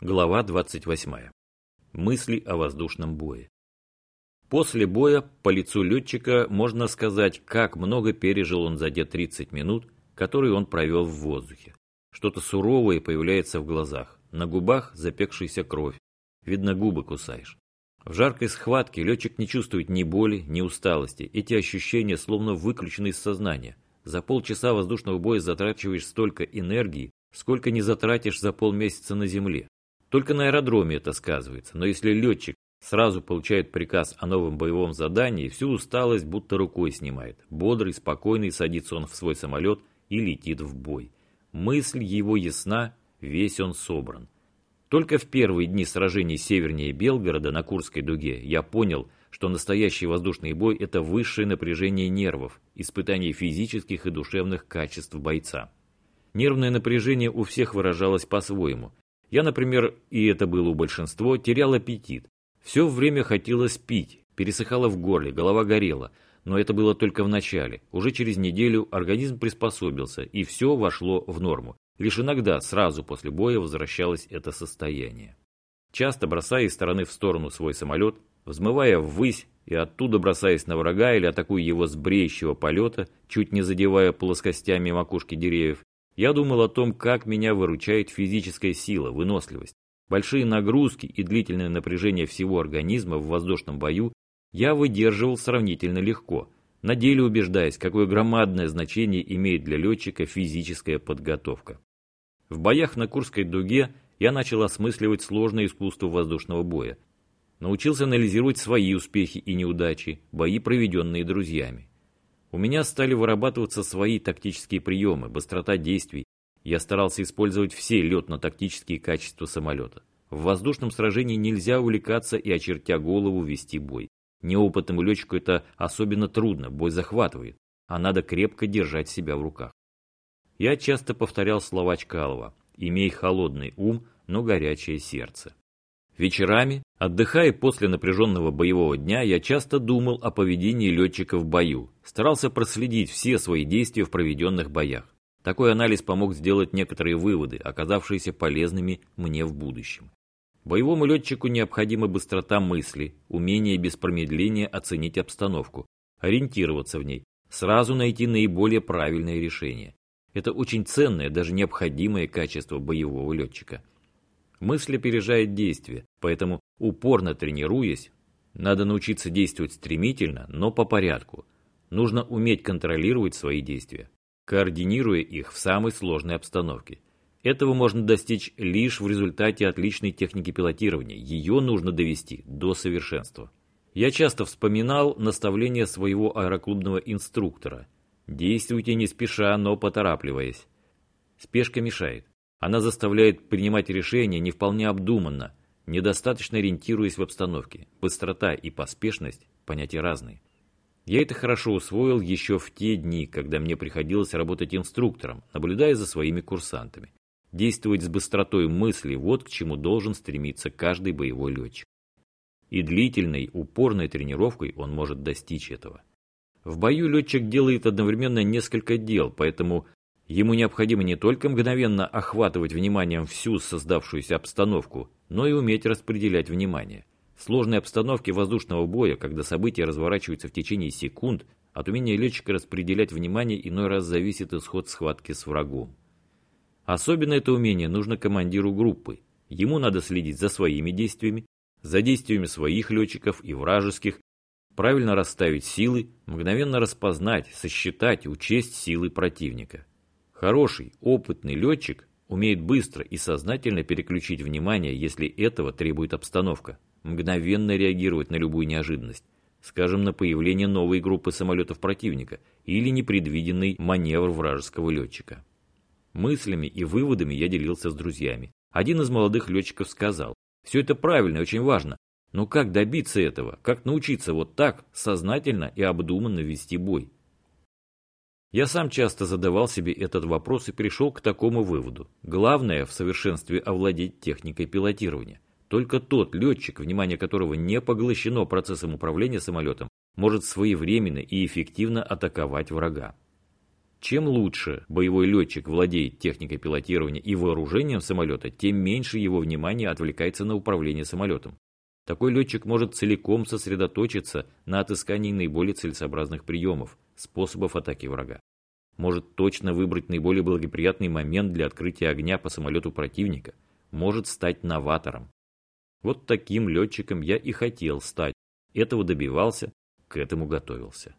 Глава 28. Мысли о воздушном бое. После боя по лицу летчика можно сказать, как много пережил он за те 30 минут, которые он провел в воздухе. Что-то суровое появляется в глазах, на губах запекшаяся кровь, видно губы кусаешь. В жаркой схватке летчик не чувствует ни боли, ни усталости, эти ощущения словно выключены из сознания. За полчаса воздушного боя затрачиваешь столько энергии, сколько не затратишь за полмесяца на земле. Только на аэродроме это сказывается, но если летчик сразу получает приказ о новом боевом задании, всю усталость будто рукой снимает. Бодрый, спокойный садится он в свой самолет и летит в бой. Мысль его ясна, весь он собран. Только в первые дни сражений севернее Белгорода на Курской дуге я понял, что настоящий воздушный бой – это высшее напряжение нервов, испытание физических и душевных качеств бойца. Нервное напряжение у всех выражалось по-своему. Я, например, и это было у большинства, терял аппетит. Все время хотелось пить, пересыхало в горле, голова горела. Но это было только в начале. Уже через неделю организм приспособился, и все вошло в норму. Лишь иногда, сразу после боя, возвращалось это состояние. Часто бросая из стороны в сторону свой самолет, взмывая ввысь и оттуда бросаясь на врага или атакуя его с бреющего полета, чуть не задевая плоскостями макушки деревьев, я думал о том, как меня выручает физическая сила, выносливость. Большие нагрузки и длительное напряжение всего организма в воздушном бою я выдерживал сравнительно легко, на деле убеждаясь, какое громадное значение имеет для летчика физическая подготовка. В боях на Курской дуге я начал осмысливать сложное искусство воздушного боя. Научился анализировать свои успехи и неудачи, бои, проведенные друзьями. У меня стали вырабатываться свои тактические приемы, быстрота действий. Я старался использовать все летно-тактические качества самолета. В воздушном сражении нельзя увлекаться и, очертя голову, вести бой. Неопытному летчику это особенно трудно, бой захватывает, а надо крепко держать себя в руках. Я часто повторял слова Чкалова «Имей холодный ум, но горячее сердце». Вечерами, отдыхая после напряженного боевого дня, я часто думал о поведении летчика в бою, старался проследить все свои действия в проведенных боях. Такой анализ помог сделать некоторые выводы, оказавшиеся полезными мне в будущем. Боевому летчику необходима быстрота мысли, умение без промедления оценить обстановку, ориентироваться в ней, сразу найти наиболее правильное решение. Это очень ценное, даже необходимое качество боевого летчика – Мысль опережает действие, поэтому, упорно тренируясь, надо научиться действовать стремительно, но по порядку. Нужно уметь контролировать свои действия, координируя их в самой сложной обстановке. Этого можно достичь лишь в результате отличной техники пилотирования. Ее нужно довести до совершенства. Я часто вспоминал наставление своего аэроклубного инструктора. Действуйте не спеша, но поторапливаясь. Спешка мешает. Она заставляет принимать решения не вполне обдуманно, недостаточно ориентируясь в обстановке. Быстрота и поспешность – понятия разные. Я это хорошо усвоил еще в те дни, когда мне приходилось работать инструктором, наблюдая за своими курсантами. Действовать с быстротой мысли – вот к чему должен стремиться каждый боевой летчик. И длительной, упорной тренировкой он может достичь этого. В бою летчик делает одновременно несколько дел, поэтому Ему необходимо не только мгновенно охватывать вниманием всю создавшуюся обстановку, но и уметь распределять внимание. Сложной обстановке воздушного боя, когда события разворачиваются в течение секунд, от умения летчика распределять внимание иной раз зависит исход схватки с врагом. Особенно это умение нужно командиру группы. Ему надо следить за своими действиями, за действиями своих летчиков и вражеских, правильно расставить силы, мгновенно распознать, сосчитать, учесть силы противника. Хороший, опытный летчик умеет быстро и сознательно переключить внимание, если этого требует обстановка, мгновенно реагировать на любую неожиданность, скажем, на появление новой группы самолетов противника или непредвиденный маневр вражеского летчика. Мыслями и выводами я делился с друзьями. Один из молодых летчиков сказал, все это правильно и очень важно, но как добиться этого? Как научиться вот так сознательно и обдуманно вести бой? Я сам часто задавал себе этот вопрос и пришел к такому выводу. Главное в совершенстве овладеть техникой пилотирования. Только тот летчик, внимание которого не поглощено процессом управления самолетом, может своевременно и эффективно атаковать врага. Чем лучше боевой летчик владеет техникой пилотирования и вооружением самолета, тем меньше его внимание отвлекается на управление самолетом. Такой летчик может целиком сосредоточиться на отыскании наиболее целесообразных приемов, способов атаки врага. Может точно выбрать наиболее благоприятный момент для открытия огня по самолету противника. Может стать новатором. Вот таким летчиком я и хотел стать. Этого добивался, к этому готовился.